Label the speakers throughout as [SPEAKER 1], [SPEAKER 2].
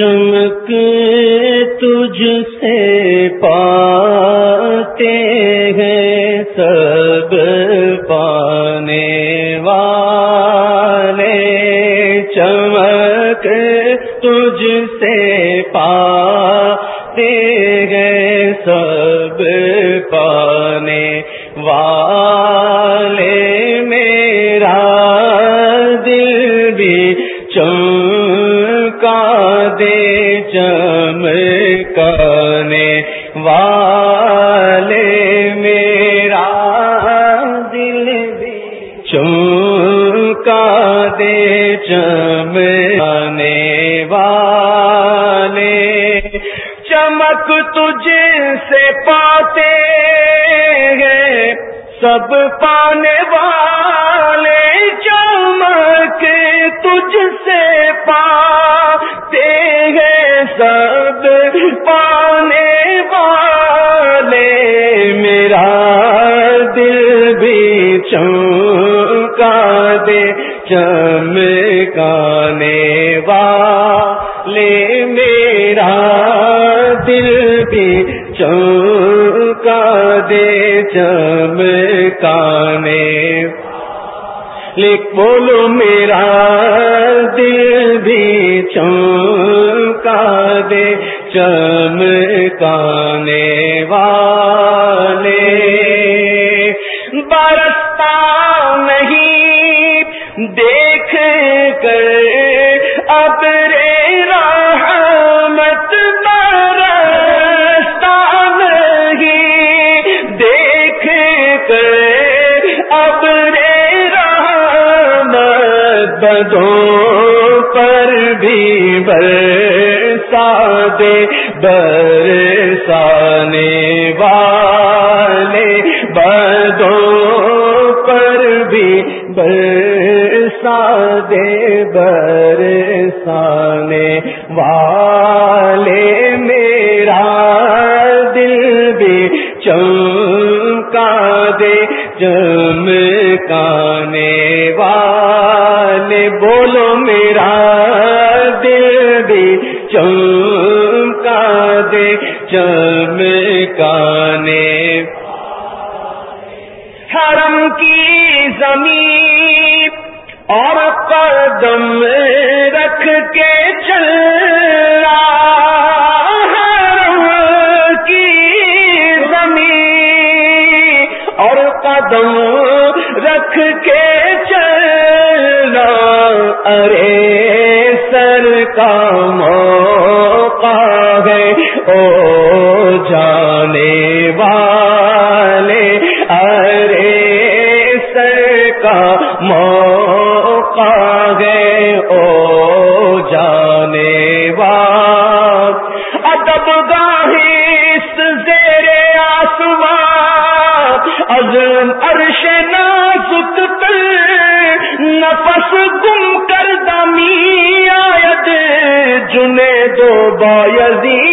[SPEAKER 1] چمک تجھ سے پاتے ہیں سب پانے والے۔ چمک تجھ سے پاتے ہیں سب دے چمکانے والے میرا دل بھی چمکا دے چمکانے والے۔ چمک تجھ سے پاتے ہیں، سب پانے چمکا دے چمکانے والے میرا دل بھی چمکا دے چمکانے لکھ بولو میرا دل بھی چمکا دے چمکانے والے سرحدوں پر بھی برسا دے برسانے والے بدوں پر بھی برسا دے بر موقع ہے او جانے وال ادب گاہس زیر آسمان۔ ازم عرش نازک کر نفس گم کر دمی آیت جنے دو بایزیدی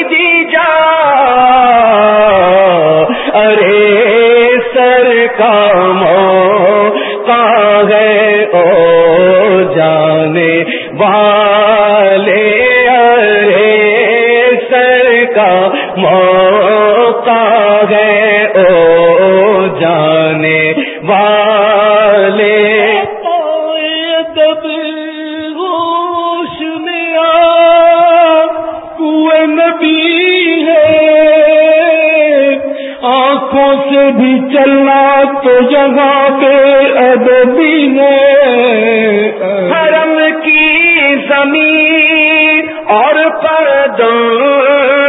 [SPEAKER 1] دو ہے۔ حرم کی زمین اور پردوں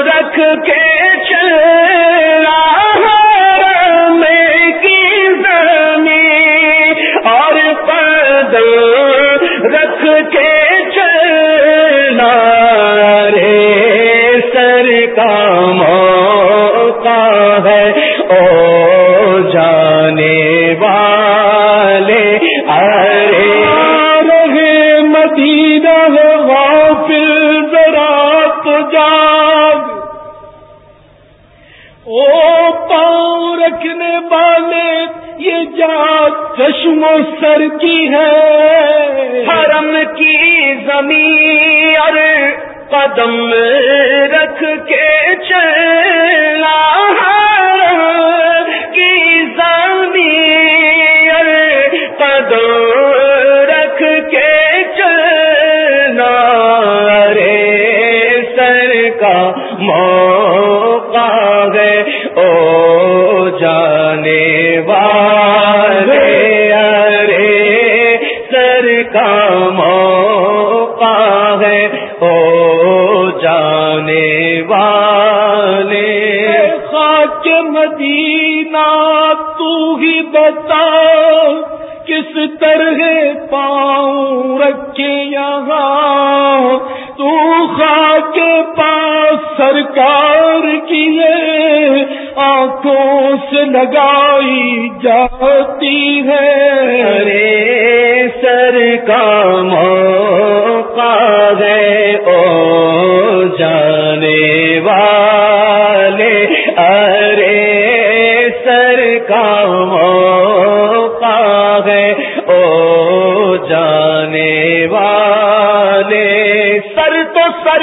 [SPEAKER 1] رکھ کے قدم
[SPEAKER 2] بتا کس طرح پاؤں رکھے یہاں؟ تو خاک پاس سرکار کی ہے آنکھوں سے لگائی جاتی ہے۔
[SPEAKER 1] ارے سر کا ماں سر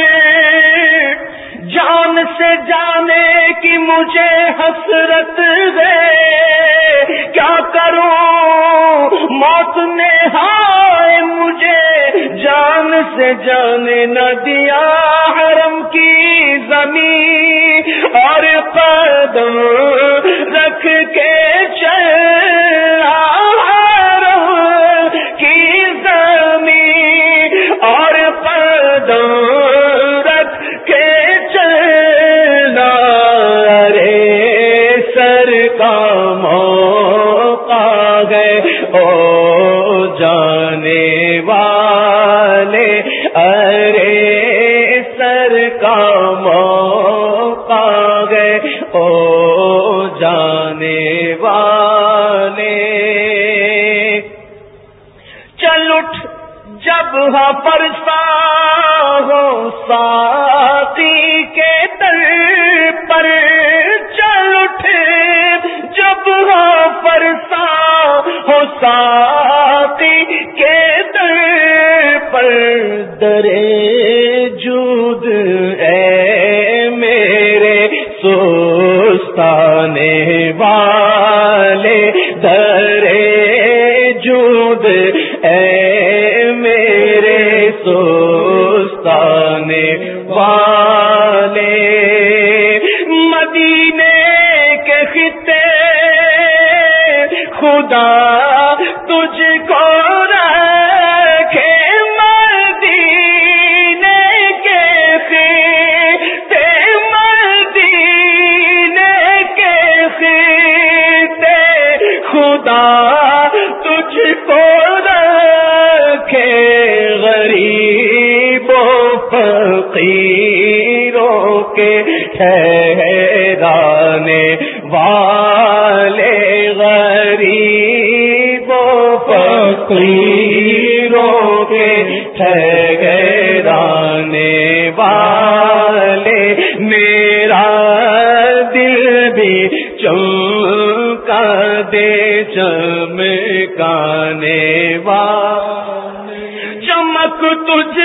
[SPEAKER 1] جان سے جانے کی مجھے حسرت ہے کیا کروں؟ موت نے ہائے مجھے جان سے جانے نہ دیا۔ حرم کی زمین اور قدم رکھ کے چلا جب ہاں ہو ساتھی کے در پر چل اٹھ جب ہاں پرسا ہو ساتھی کے در پر درے ٹھہرانے والے غریبوں فقیروں کے ٹھہرانے والے، میرا دل بھی چمکا دے چمکانے والے۔ چمک تجھ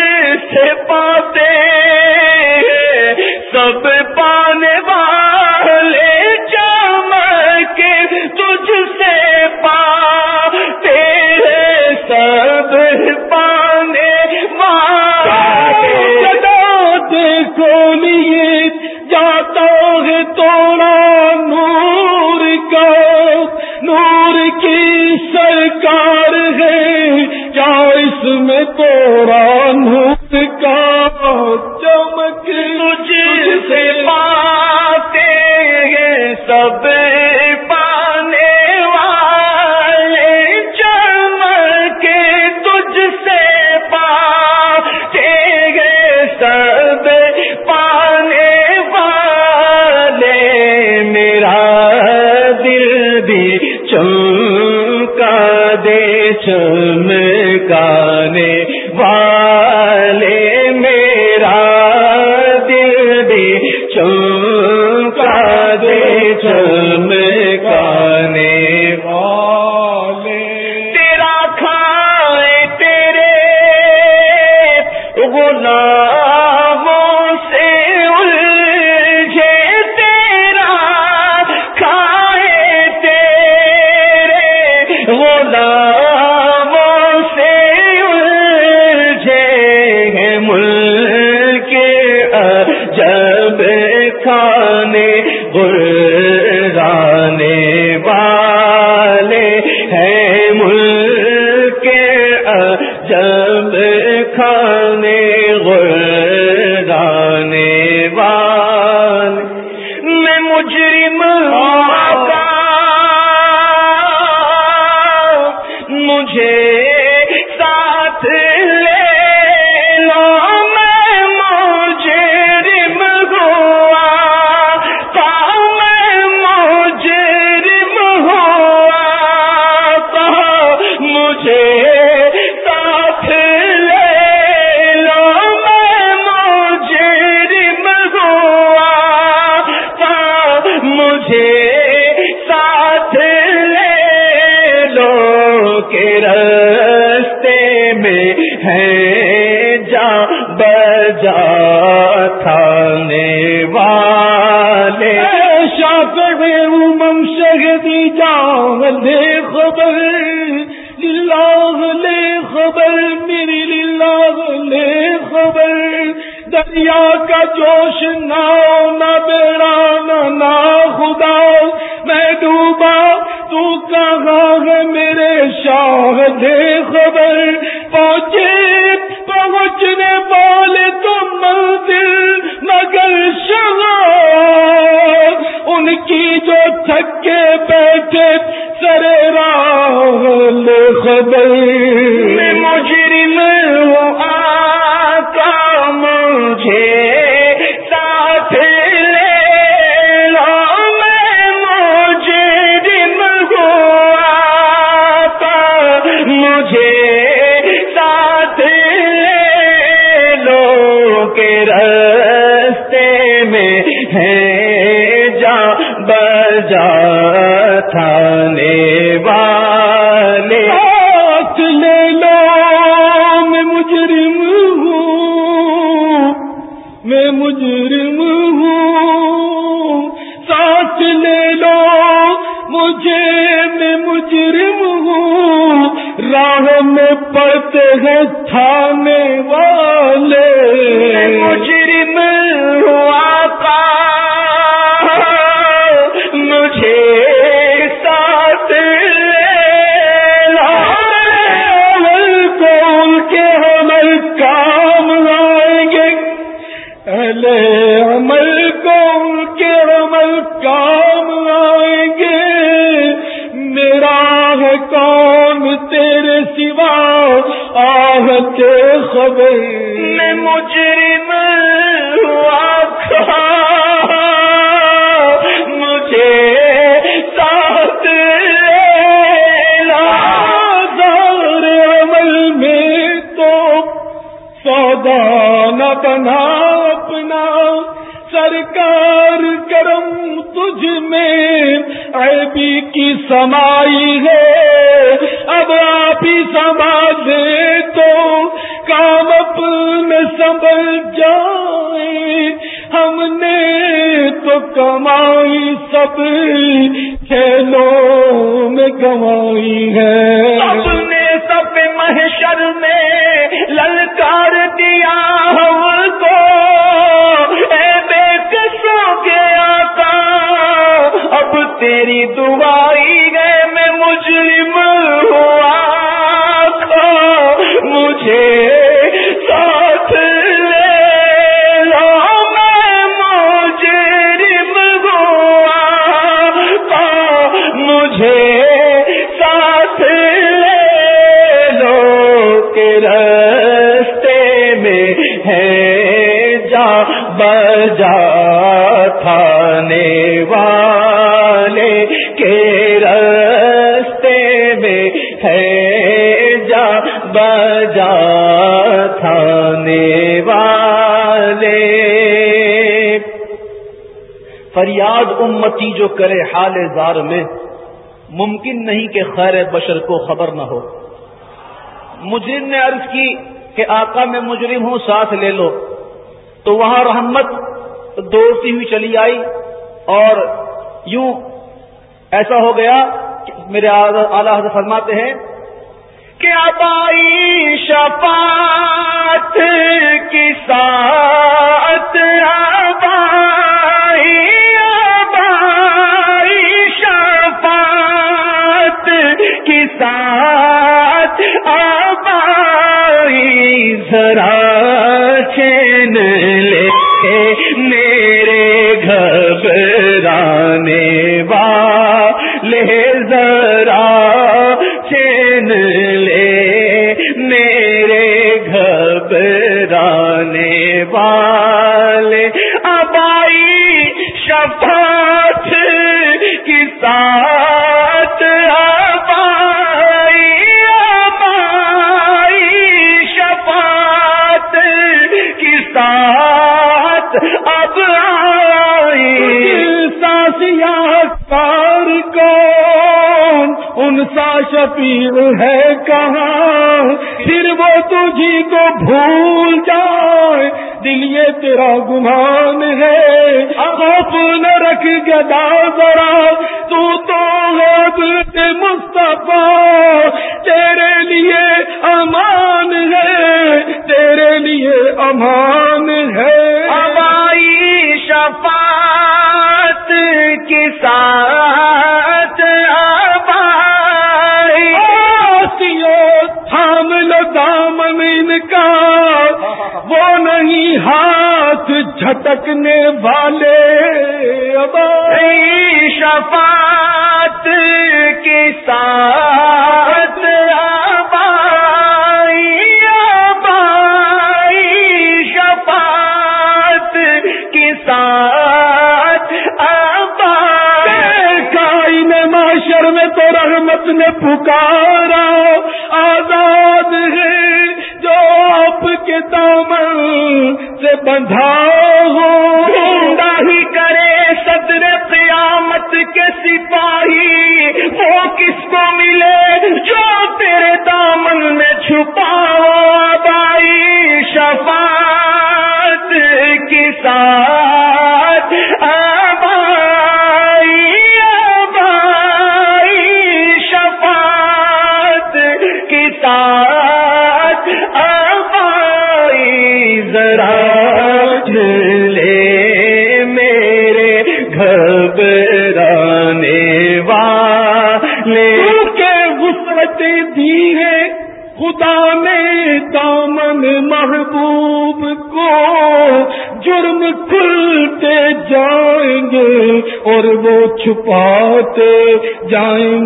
[SPEAKER 1] سے پاتے
[SPEAKER 2] چل خبر میری لاغ لے خبر۔ دریا کا جوش نہ نہ بیڑا نہ خدا میں ڈوبا، تو کہاں ہے میرے شاہ؟ دے خبر۔ پہنچے، پہنچنے والے تو منزل، مگر شہر ان کی جو تھکے بیٹھے، سرے راہ لے خبر۔
[SPEAKER 1] مجرم
[SPEAKER 2] نہ بنا اپنا سرکار کرم تجھ میں۔ عیبی کی سمائی ہے۔ اب آپ ہی سنبھالے تو کام اپنے سنبھل جائے۔ ہم نے تو کمائی سب کھیلوں میں کمائی ہے۔
[SPEAKER 1] دعائی گئے میں مجرم ہوا کھو مجھے ساتھ لے لو۔ میں مجرم ہوا کھو مجھے ساتھ لے لو۔ کے رستے میں ہے جا بجا تھانے والے کے رستے میں ہے جا بجا تھانے والے۔
[SPEAKER 3] فریاد امتی جو کرے حال زار میں، ممکن نہیں کہ خیر بشر کو خبر نہ ہو۔ مجرم نے عرض کی کہ آقا میں مجرم ہوں، ساتھ لے لو۔ تو وہاں رحمت دوڑتی ہوئی چلی آئی اور یوں ایسا ہو گیا میرے اعلیٰ حضرت فرماتے ہیں
[SPEAKER 1] کہ ابائی شفاعت کی ساتھ آبائی ابائی شفاعت کی ساتھ ابائی ذرا چین لے میرے گھبرانے والے۔
[SPEAKER 2] پیر ہے کہاں؟ پھر وہ تجھی کو بھول جائے۔ دل یہ تیرا گمان ہے۔ خوف نہ رکھ گدا ذرا۔ کا وہ نہیں ہاتھ جھٹکنے والے۔
[SPEAKER 1] شفاعت کی ساتھ شفاعت کی ساتھ
[SPEAKER 2] کائن معاشر میں تو رحمت نے پکارا آزاد ہے۔ کے دامن سے بندھا ہو
[SPEAKER 1] ہی کرے صدر قیامت کے سپاہی۔ وہ کس کو ملے جو تیرے دامن میں چھپاؤ بائی شفاعت کی ساتھ آبائی شفاعت ساتھ لے میرے گھبرانے والے۔
[SPEAKER 2] کے وسعت دی ہے۔ خدا نے دامن محبوب کو جرم کھلتے جائیں گے اور وہ چھپاتے جائیں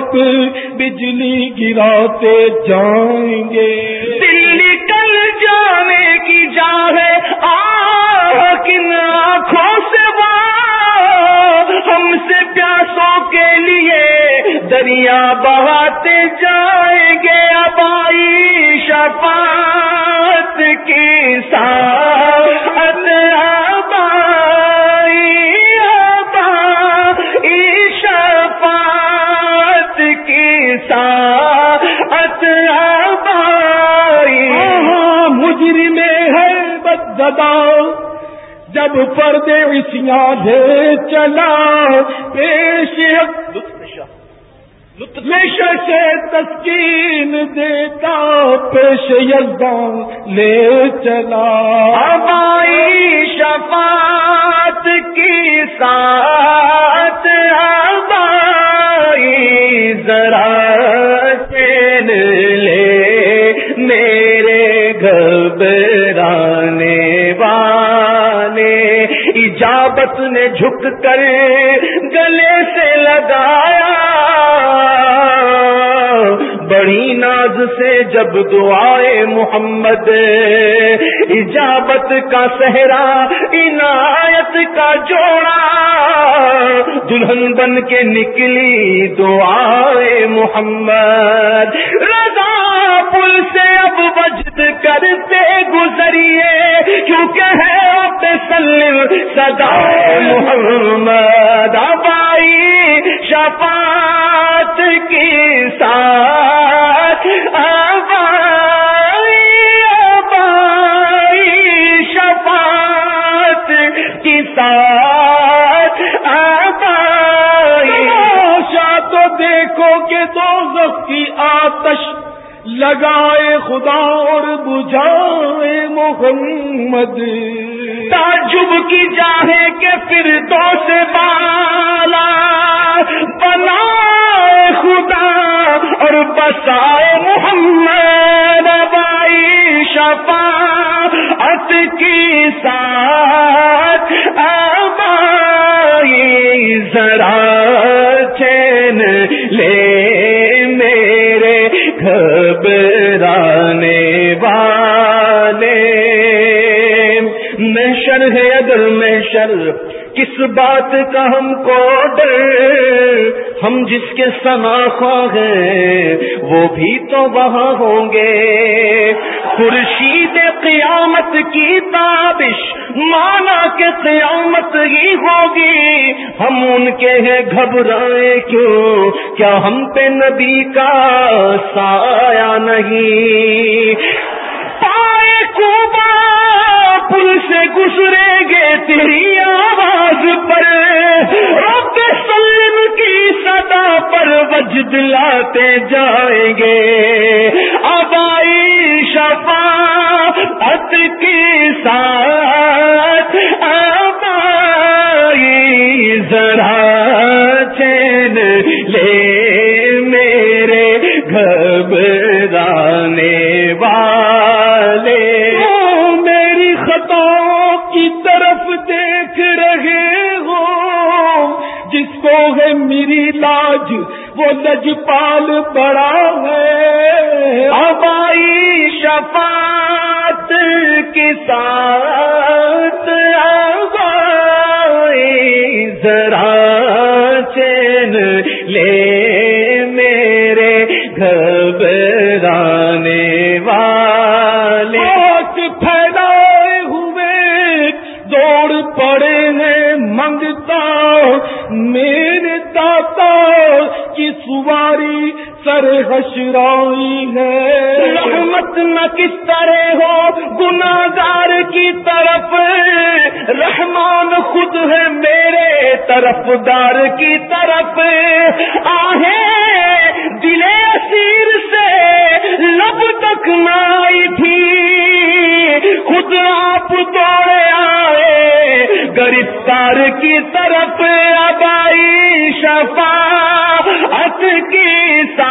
[SPEAKER 2] پہ اب بجلی گراتے جائیں گے۔
[SPEAKER 1] دل نکل جانے کی جا ہے کن آنکھوں سے ہم سے پیاسوں کے لیے دریا بہاتے جائیں گے ابائی شفاعت کی ساتھ۔
[SPEAKER 2] بددا جب پردے لے چلا پیش نش سے تسکین دیتا پیش یزدان لے چلا۔
[SPEAKER 1] ابائی شفاعت کی ساتھ ابائی ذرا چین لے میرے گھبرانے اجابت نے جھک کر گلے سے لگایا۔ بڑی ناز سے جب دعائے محمد، اجابت کا صحرا، عنایت کا جوڑا۔ دلہن بن کے نکلی دعائے محمد۔ رضا پل سے اب وجد کرتے گزریے؟ کیونکہ ہے اب سلم سدا محمد ابائی شفاعت کی ساتھ۔ ابائی ابائی شفاعت کی ساتھ۔ ابائی
[SPEAKER 2] تماشا تو دیکھو کہ دو کی آتش لگائے خدا اور بجھائے محمد۔
[SPEAKER 1] تعجب کی جاہے کے پھر دو سے بالا بنا خدا اور بسائے محمد بائی شفا ات کی ساتھ محشر کس بات کا ہم کو ڈر؟ ہم جس کے خواہ ہیں، وہ بھی تو وہاں ہوں گے۔ خورشید قیامت کی تابش مانا کہ قیامت ہی ہوگی۔ ہم ان کے ہیں گھبرائے کیوں؟ کیا ہم پہ نبی کا سایہ نہیں؟ پائے کوبا پل سے گزرے گے تیری آواز پر۔ رب سلم کی صدا پر وجد لاتے جائیں گے۔ ابائی شفا
[SPEAKER 2] جی لجپال
[SPEAKER 1] طرف دار کی طرف آہیں دل سیر سے لب تک نائی تھی۔ خود آپ دوڑے آئے، گرفتار کی طرف ابائی شفا کی ساتھ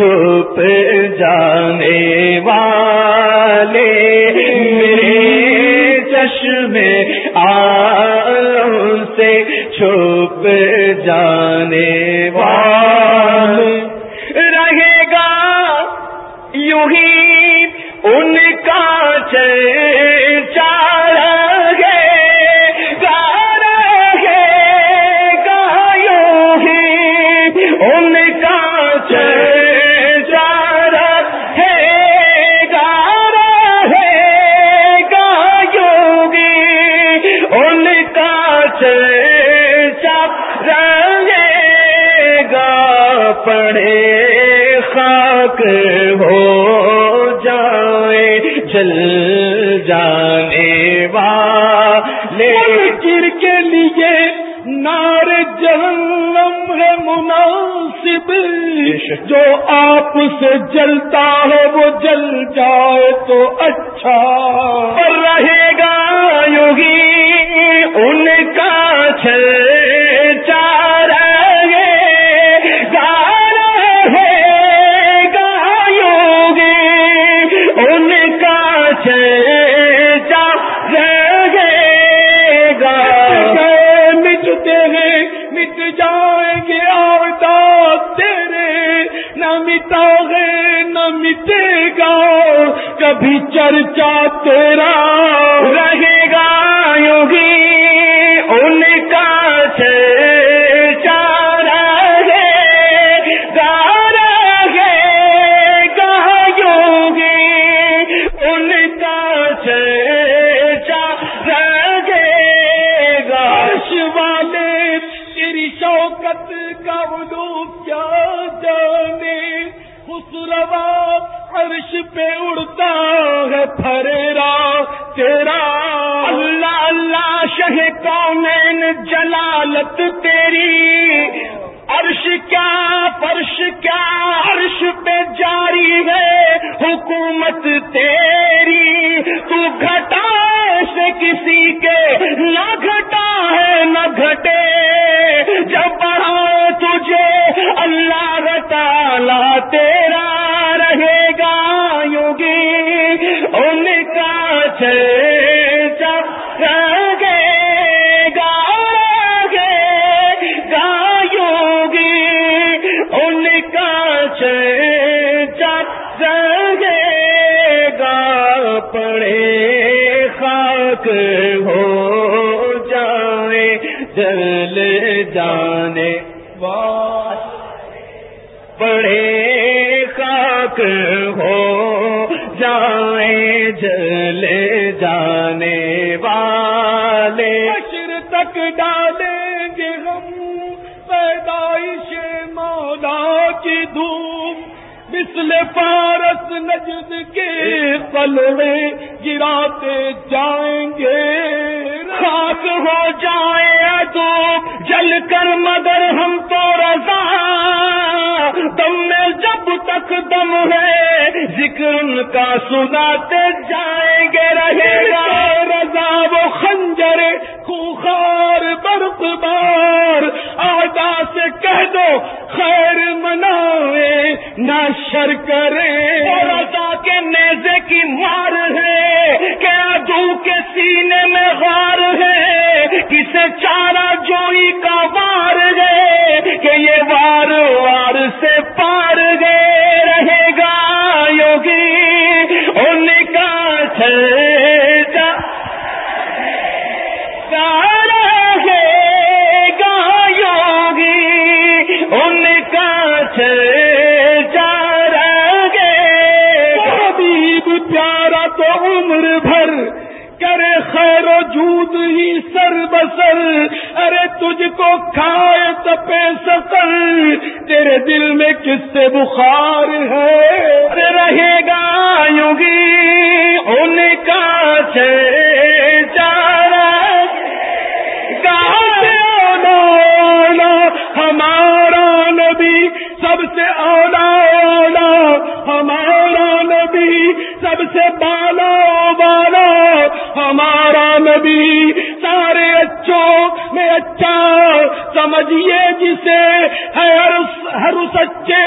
[SPEAKER 1] چھپ جانے والے میرے چشمے آلم سے چھپ رہے گا پڑے خاک ہو جائے جل جانے والے۔
[SPEAKER 2] گر کے لیے نار جہنم ہے مناسب۔ جو آپ سے جلتا ہے وہ جل جائے تو اچھا۔
[SPEAKER 1] رہے گا یوں ہی ان کا چل
[SPEAKER 2] مٹے گا کبھی چرچا تیرا
[SPEAKER 1] رہے گا یوگی ان چرچا گا پڑے خاک ہو جائے جل جانے۔ پڑے خاک ہو جائیں جل
[SPEAKER 2] مثل پارس نجد کے پلوے گراتے جائیں گے۔
[SPEAKER 1] خاک ہو جائے تو جل کر مگر ہم تو رضا۔ دم میں جب تک دم ہے ذکر ان کا سناتے جائیں گے رہے گا۔
[SPEAKER 2] رضا وہ خنجر خوخار برف بار آدا سے کہہ دو خیر منائے۔ نہ شر کرے۔
[SPEAKER 1] رضا کے نیزے کی مار ہے کیا ادو کے سینے میں غار ہے۔ کسے چارہ جوئی کا وار ہے، کہ یہ وار وار سے پار گئے۔
[SPEAKER 2] سر ارے تجھ کو کھائے تپے سکل تیرے دل میں کس سے بخار ہے؟
[SPEAKER 1] رہے گا یوگی ان کا چارا
[SPEAKER 2] اولا ہمارا نبی سب سے اولا اولا ہمارا نبی سب سے بالا بالا۔ ہمارا نبی سمجھیے جسے ہر سچے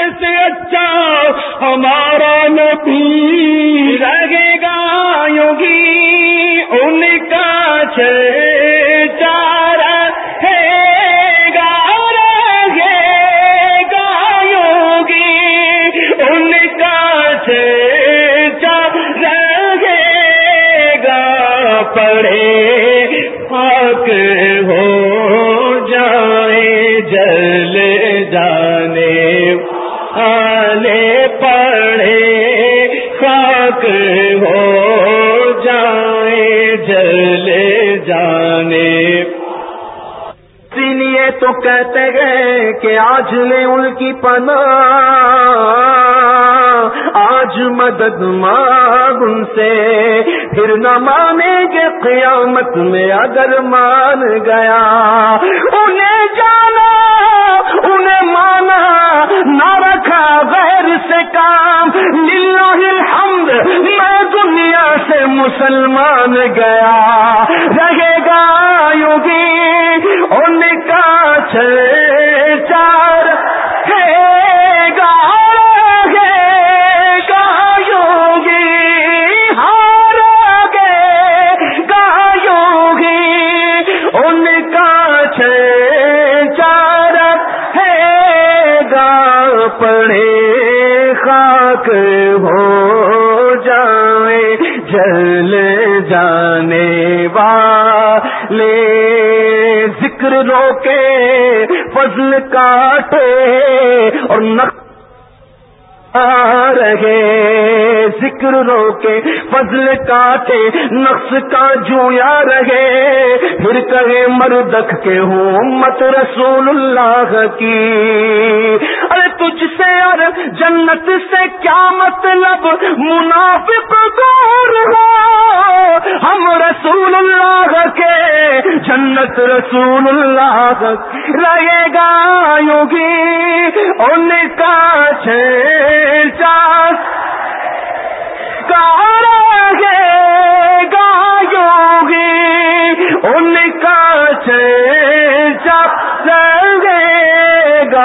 [SPEAKER 1] آج لے ان کی پناہ، آج مدد مانگ ان سے۔ پھر نہ مانیں گے قیامت میں اگر مان گیا۔ انہیں جانا، انہیں مانا، نہ رکھا غیر سے کام۔ للہ الحمد، میں دنیا سے مسلمان گیا۔ رہے گا یوگی اور نق رہے۔ ذکر روکے، فضل کاٹے، نقص کا جویا رہے۔ پھر کہے، مردک کے ہوں مت رسول اللہ کی۔ سے اور جنت سے کیا مطلب؟ منافق گور ہو ہم رسول اللہ کے، جنت رسول اللہ رہے گا یوگی ان کا چھ ان کا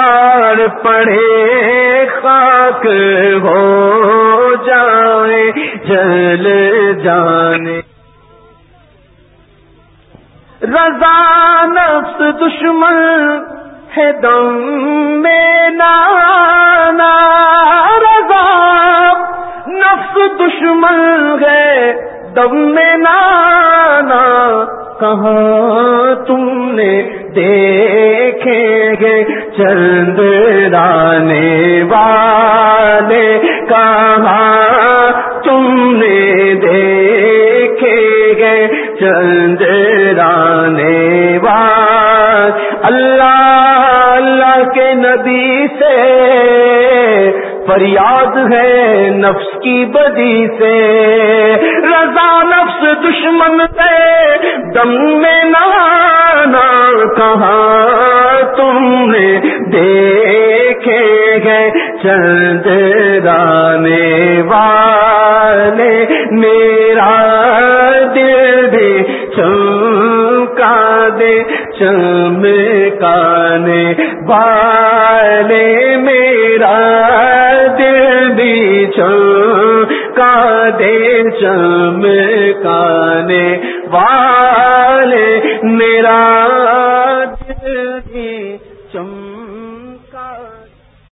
[SPEAKER 1] گار پڑے خاک ہو جائے، جل جانے۔ رضا نفس دشمن ہے دم میں نانا۔ رضا نفس دشمن ہے دم میں نانا۔ کہاں تم نے دیکھے گے چند رانے والے؟ کہاں تم نے دیکھے گے چند رانے والے؟ اللہ اللہ کے نبی سے فریاد ہے نفس کی بدی سے۔ رضا نفس دشمن سے دم میں نانا کہاں تم نے دیکھے گئے چند رانے والے۔ میرا دل بھی چمکا دے، چمکانے والے۔ میرا دے چم کانے وا